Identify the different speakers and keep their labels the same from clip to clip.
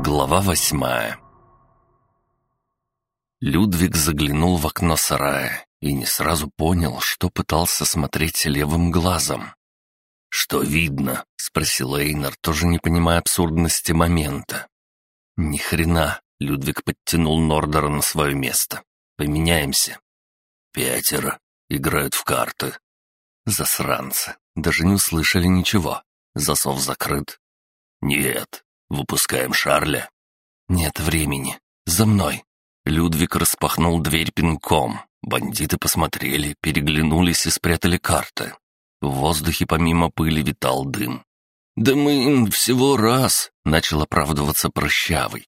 Speaker 1: Глава восьмая Людвиг заглянул в окно сарая и не сразу понял, что пытался смотреть левым глазом. «Что видно?» — спросил Эйнар, тоже не понимая абсурдности момента. «Ни хрена!» — Людвиг подтянул Нордера на свое место. «Поменяемся». «Пятеро. Играют в карты». Засранцы. Даже не услышали ничего. Засов закрыт. «Нет. Выпускаем Шарля?» «Нет времени. За мной!» Людвиг распахнул дверь пинком. Бандиты посмотрели, переглянулись и спрятали карты. В воздухе помимо пыли витал дым. «Да мы всего раз!» — начал оправдываться прыщавый.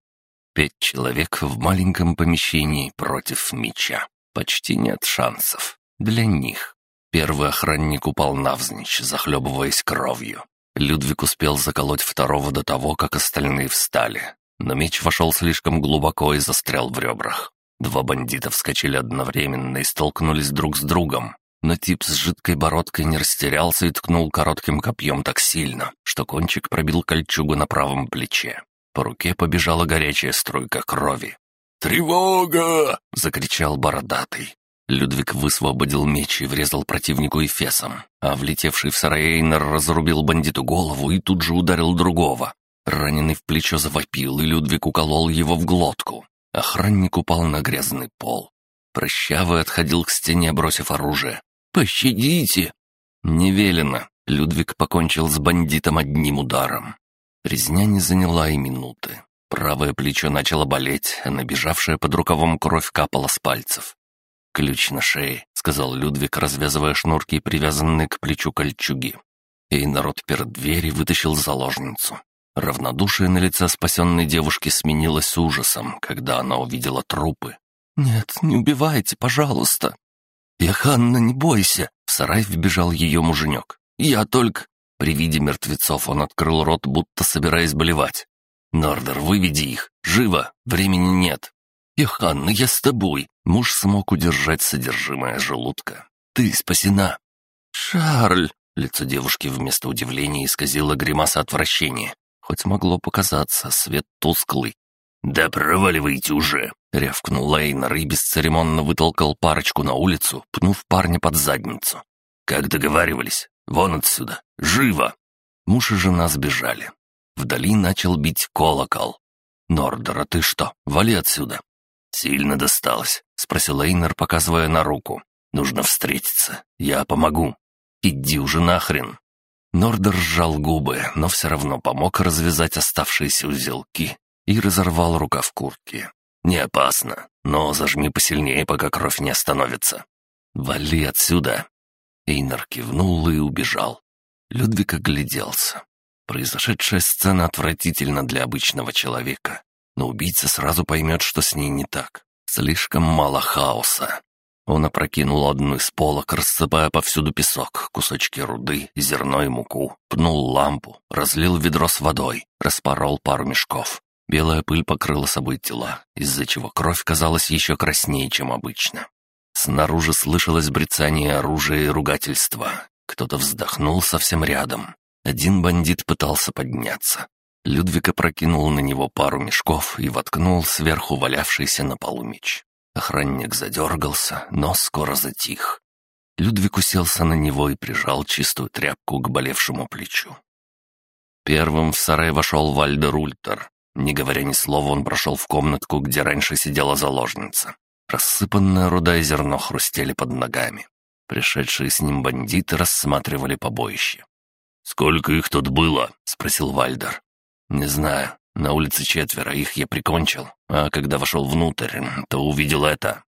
Speaker 1: Пять человек в маленьком помещении против меча. Почти нет шансов. Для них. Первый охранник упал навзничь, захлебываясь кровью. Людвиг успел заколоть второго до того, как остальные встали. Но меч вошел слишком глубоко и застрял в ребрах. Два бандита вскочили одновременно и столкнулись друг с другом. Но тип с жидкой бородкой не растерялся и ткнул коротким копьем так сильно, что кончик пробил кольчугу на правом плече. По руке побежала горячая струйка крови. «Тревога!» — закричал бородатый. Людвиг высвободил меч и врезал противнику эфесом, а влетевший в сарай Эйнер разрубил бандиту голову и тут же ударил другого. Раненый в плечо завопил, и Людвиг уколол его в глотку. Охранник упал на грязный пол. Прыщавый отходил к стене, бросив оружие. «Пощадите!» «Не велено!» Людвиг покончил с бандитом одним ударом. Резня не заняла и минуты. Правое плечо начало болеть, а набежавшая под рукавом кровь капала с пальцев. «Ключ на шее», — сказал Людвиг, развязывая шнурки, привязанные к плечу кольчуги. И народ перед дверью вытащил заложницу. Равнодушие на лице спасенной девушки сменилось ужасом, когда она увидела трупы. «Нет, не убивайте, пожалуйста!» «Яханна, не бойся!» — в сарай вбежал ее муженек. «Я только...» При виде мертвецов он открыл рот, будто собираясь болевать. «Нордер, выведи их! Живо! Времени нет!» «Яханна, я с тобой!» Муж смог удержать содержимое желудка. «Ты спасена!» «Шарль!» Лицо девушки вместо удивления исказило гримаса отвращения. Хоть могло показаться, свет тусклый. «Да проваливайте уже!» — рявкнул Лейнер и бесцеремонно вытолкал парочку на улицу, пнув парня под задницу. «Как договаривались? Вон отсюда! Живо!» Муж и жена сбежали. Вдали начал бить колокол. «Нордер, а ты что? Вали отсюда!» «Сильно досталось?» — спросил Эйнер, показывая на руку. «Нужно встретиться. Я помогу». «Иди уже нахрен!» Нордер сжал губы, но все равно помог развязать оставшиеся узелки и разорвал рукав куртки. «Не опасно, но зажми посильнее, пока кровь не остановится. Вали отсюда!» Эйнер кивнул и убежал. Людвиг огляделся. Произошедшая сцена отвратительна для обычного человека, но убийца сразу поймет, что с ней не так. Слишком мало хаоса. Он опрокинул одну из полок, рассыпая повсюду песок, кусочки руды, зерно и муку, пнул лампу, разлил ведро с водой, распорол пару мешков. Белая пыль покрыла собой тела, из-за чего кровь казалась еще краснее, чем обычно. Снаружи слышалось брецание оружия и ругательства. Кто-то вздохнул совсем рядом. Один бандит пытался подняться. Людвиг опрокинул на него пару мешков и воткнул сверху валявшийся на полу меч. Охранник задергался, но скоро затих. Людвиг уселся на него и прижал чистую тряпку к болевшему плечу. Первым в сарай вошел Вальдер Ультер. Не говоря ни слова, он прошел в комнатку, где раньше сидела заложница. Рассыпанная руда и зерно хрустели под ногами. Пришедшие с ним бандиты рассматривали побоище. «Сколько их тут было?» — спросил Вальдер. «Не знаю. На улице четверо, их я прикончил. А когда вошел внутрь, то увидел это.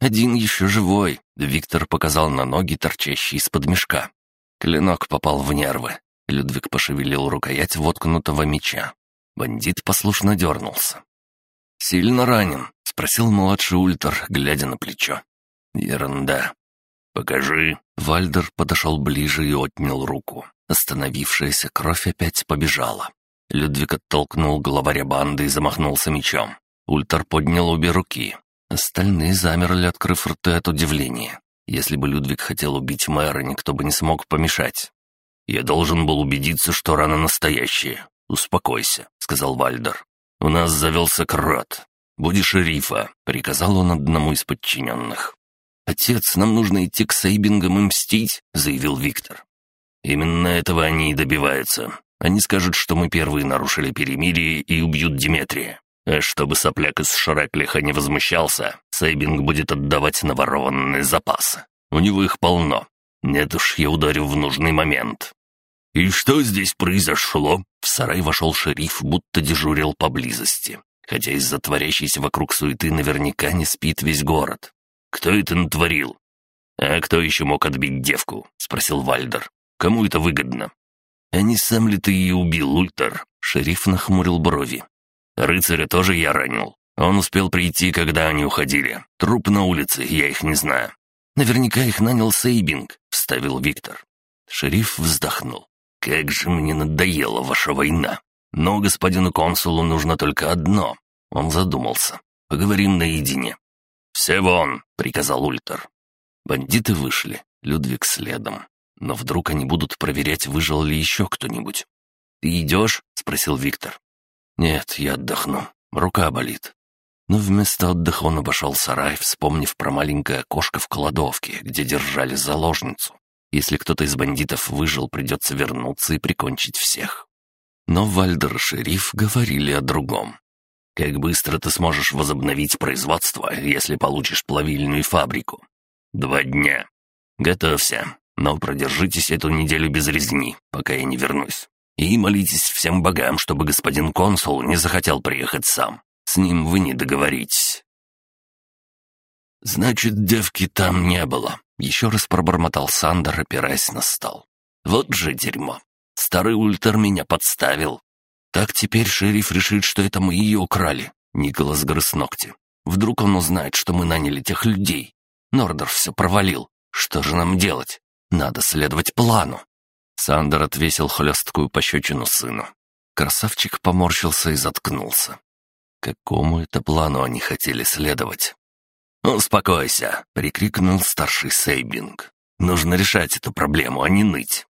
Speaker 1: Один еще живой. Виктор показал на ноги, торчащие из-под мешка. Клинок попал в нервы. Людвиг пошевелил рукоять воткнутого меча. Бандит послушно дернулся. «Сильно ранен?» — спросил младший ультр, глядя на плечо. «Ерунда». «Покажи». Вальдер подошел ближе и отнял руку. Остановившаяся кровь опять побежала. Людвиг оттолкнул главаря банды и замахнулся мечом. Ультар поднял обе руки. Остальные замерли, открыв рты от удивления. Если бы Людвиг хотел убить мэра, никто бы не смог помешать. «Я должен был убедиться, что рана настоящая. Успокойся», — сказал Вальдер. «У нас завелся крот. Будешь шерифа», — приказал он одному из подчиненных. «Отец, нам нужно идти к Сейбингам и мстить», — заявил Виктор. «Именно этого они и добиваются. Они скажут, что мы первые нарушили перемирие и убьют Диметрия. А чтобы сопляк из Шреклиха не возмущался, Сейбинг будет отдавать наворованные запасы. У него их полно. Нет уж, я ударю в нужный момент». «И что здесь произошло?» В сарай вошел шериф, будто дежурил поблизости. Хотя из-за творящейся вокруг суеты наверняка не спит весь город. «Кто это натворил?» «А кто еще мог отбить девку?» — спросил Вальдер. «Кому это выгодно?» «А не сам ли ты ее убил, Ультер?» Шериф нахмурил брови. «Рыцаря тоже я ранил. Он успел прийти, когда они уходили. Труп на улице, я их не знаю». «Наверняка их нанял Сейбинг», — вставил Виктор. Шериф вздохнул. «Как же мне надоела ваша война! Но господину консулу нужно только одно». Он задумался. «Поговорим наедине. «Все вон!» — приказал Ультер. Бандиты вышли, Людвиг следом. Но вдруг они будут проверять, выжил ли еще кто-нибудь. «Ты идешь?» — спросил Виктор. «Нет, я отдохну. Рука болит». Но вместо отдыха он обошел сарай, вспомнив про маленькое окошко в кладовке, где держали заложницу. Если кто-то из бандитов выжил, придется вернуться и прикончить всех. Но Вальдер и шериф говорили о другом. Как быстро ты сможешь возобновить производство, если получишь плавильную фабрику? Два дня. Готовься. Но продержитесь эту неделю без резни, пока я не вернусь. И молитесь всем богам, чтобы господин консул не захотел приехать сам. С ним вы не договоритесь. «Значит, девки там не было», — еще раз пробормотал Сандер, опираясь на стол. «Вот же дерьмо. Старый ультер меня подставил. Так теперь шериф решит, что это мы ее украли. Николас грыз ногти. Вдруг он узнает, что мы наняли тех людей. Нордер все провалил. Что же нам делать? Надо следовать плану. Сандер отвесил хлесткую пощечину сыну. Красавчик поморщился и заткнулся. Какому это плану они хотели следовать? «Успокойся!» — прикрикнул старший Сейбинг. «Нужно решать эту проблему, а не ныть».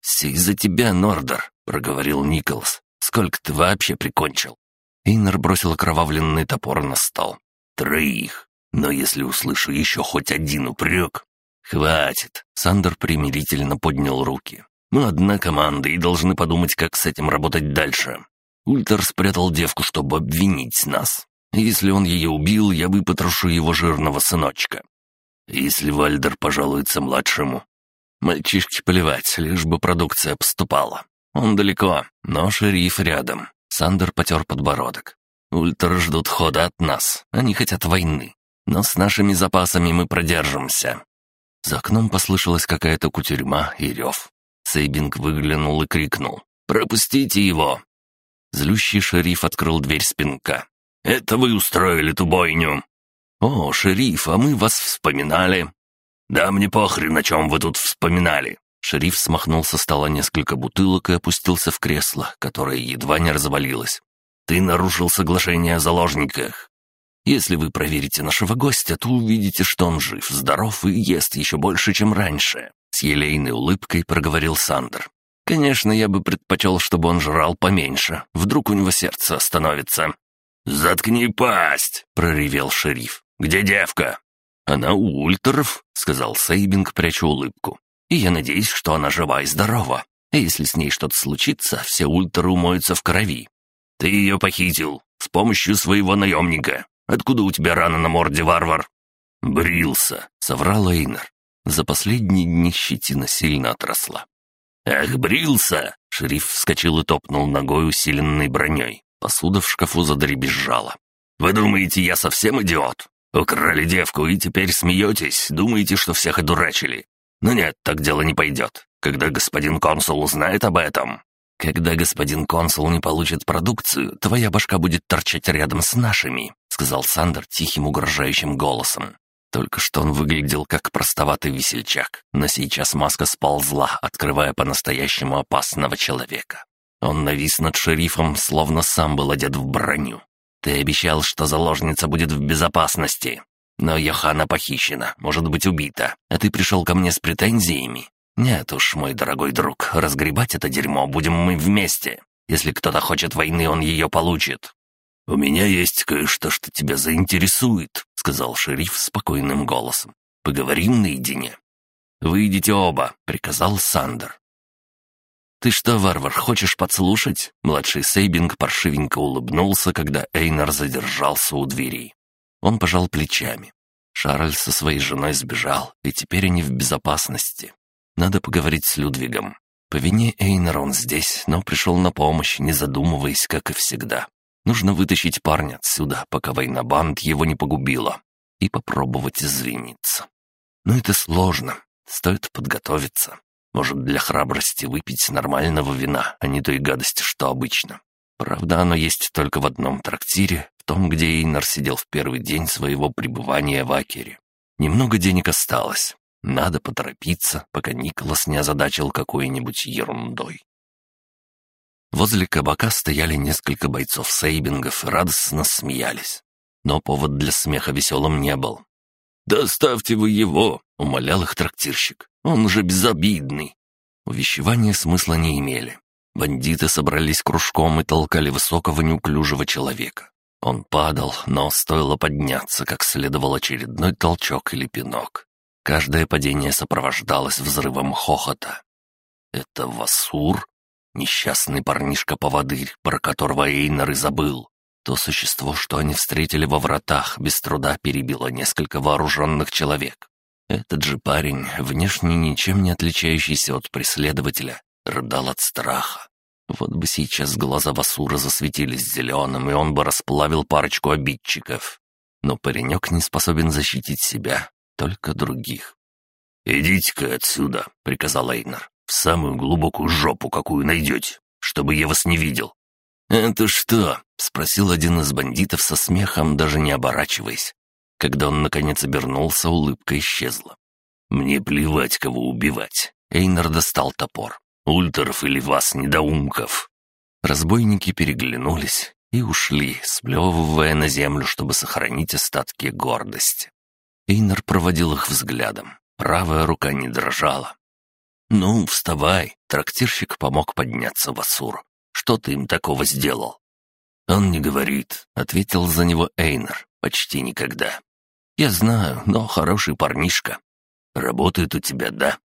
Speaker 1: «Все из-за тебя, Нордер», — проговорил Николас. Сколько ты вообще прикончил?» Эйнер бросил окровавленный топор на стол. «Троих. Но если услышу еще хоть один упрек...» «Хватит!» — Сандер примирительно поднял руки. «Мы одна команда и должны подумать, как с этим работать дальше. Ультер спрятал девку, чтобы обвинить нас. Если он ее убил, я выпотрошу его жирного сыночка. Если Вальдер пожалуется младшему, мальчишке плевать, лишь бы продукция поступала. Он далеко, но шериф рядом. Сандер потер подбородок. Ультеры ждут хода от нас. Они хотят войны. Но с нашими запасами мы продержимся. За окном послышалась какая-то кутерьма и рев. Сейбинг выглянул и крикнул. «Пропустите его!» Злющий шериф открыл дверь спинка. «Это вы устроили ту бойню!» «О, шериф, а мы вас вспоминали!» «Да мне похрен, о чем вы тут вспоминали. Шериф смахнул со стола несколько бутылок и опустился в кресло, которое едва не развалилось. «Ты нарушил соглашение о заложниках. Если вы проверите нашего гостя, то увидите, что он жив, здоров и ест еще больше, чем раньше», — с елейной улыбкой проговорил Сандер. «Конечно, я бы предпочел, чтобы он жрал поменьше. Вдруг у него сердце остановится». «Заткни пасть!» — проревел шериф. «Где девка?» «Она у ультеров», — сказал Сейбинг, пряча улыбку и я надеюсь, что она жива и здорова. А если с ней что-то случится, все ультры умоются в крови. Ты ее похитил с помощью своего наемника. Откуда у тебя рана на морде, варвар?» «Брился», — соврал Эйнер. За последние дни щетина сильно отросла. «Ах, брился!» — шериф вскочил и топнул ногой, усиленной броней. Посуда в шкафу задребезжала. «Вы думаете, я совсем идиот? Украли девку и теперь смеетесь, думаете, что всех одурачили? Но нет, так дело не пойдет. Когда господин консул узнает об этом... Когда господин консул не получит продукцию, твоя башка будет торчать рядом с нашими», — сказал Сандер тихим угрожающим голосом. Только что он выглядел как простоватый весельчак, но сейчас маска сползла, открывая по-настоящему опасного человека. Он навис над шерифом, словно сам был одет в броню. «Ты обещал, что заложница будет в безопасности. Но Йохана похищена, может быть убита, а ты пришел ко мне с претензиями? Нет уж, мой дорогой друг, разгребать это дерьмо будем мы вместе. Если кто-то хочет войны, он ее получит». «У меня есть кое-что, что тебя заинтересует», — сказал шериф спокойным голосом. «Поговорим наедине». «Выйдите оба», — приказал Сандер. «Ты что, варвар, хочешь подслушать?» Младший Сейбинг паршивенько улыбнулся, когда Эйнар задержался у двери. Он пожал плечами. Шарль со своей женой сбежал, и теперь они в безопасности. Надо поговорить с Людвигом. По вине Эйнара он здесь, но пришел на помощь, не задумываясь, как и всегда. Нужно вытащить парня отсюда, пока война банд его не погубила, и попробовать извиниться. Но это сложно, стоит подготовиться. Может, для храбрости выпить нормального вина, а не той гадости, что обычно. Правда, оно есть только в одном трактире, в том, где Эйнар сидел в первый день своего пребывания в Акере. Немного денег осталось. Надо поторопиться, пока Николас не озадачил какой-нибудь ерундой. Возле кабака стояли несколько бойцов сейбингов и радостно смеялись. Но повод для смеха веселым не был. «Да оставьте вы его!» — умолял их трактирщик. «Он же безобидный!» Увещевания смысла не имели. Бандиты собрались кружком и толкали высокого неуклюжего человека. Он падал, но стоило подняться, как следовал очередной толчок или пинок. Каждое падение сопровождалось взрывом хохота. «Это Васур?» Несчастный парнишка-поводырь, про которого Эйнар и забыл. То существо, что они встретили во вратах, без труда перебило несколько вооруженных человек. Этот же парень, внешне ничем не отличающийся от преследователя, рыдал от страха. Вот бы сейчас глаза Васура засветились зеленым, и он бы расплавил парочку обидчиков. Но паренек не способен защитить себя, только других. «Идите-ка отсюда», — приказал Эйнар в самую глубокую жопу, какую найдете, чтобы я вас не видел». «Это что?» — спросил один из бандитов со смехом, даже не оборачиваясь. Когда он, наконец, обернулся, улыбка исчезла. «Мне плевать, кого убивать». Эйнар достал топор. «Ультеров или вас, недоумков!» Разбойники переглянулись и ушли, сплевывая на землю, чтобы сохранить остатки гордости. Эйнар проводил их взглядом. Правая рука не дрожала, «Ну, вставай!» — трактирщик помог подняться Васур. «Что ты им такого сделал?» «Он не говорит», — ответил за него Эйнер. «Почти никогда». «Я знаю, но хороший парнишка. Работает у тебя, да?»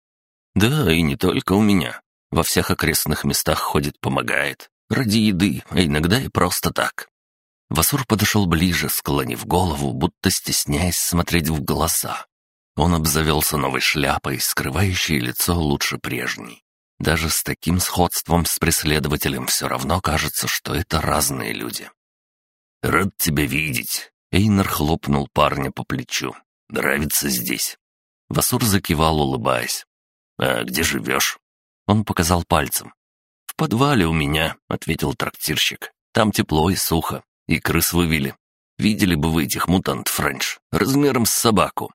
Speaker 1: «Да, и не только у меня. Во всех окрестных местах ходит, помогает. Ради еды, а иногда и просто так». Васур подошел ближе, склонив голову, будто стесняясь смотреть в глаза. Он обзавелся новой шляпой, скрывающей лицо лучше прежней. Даже с таким сходством с преследователем все равно кажется, что это разные люди. «Рад тебя видеть!» Эйнер хлопнул парня по плечу. «Нравится здесь?» Васур закивал, улыбаясь. «А где живешь?» Он показал пальцем. «В подвале у меня», — ответил трактирщик. «Там тепло и сухо, и крыс вывели. Видели бы вы этих мутант Френч, размером с собаку.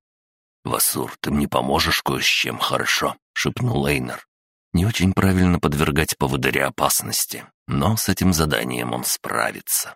Speaker 1: «Васур, ты мне поможешь кое с чем, хорошо?» — шепнул Эйнер. Не очень правильно подвергать поводыря опасности, но с этим заданием он справится.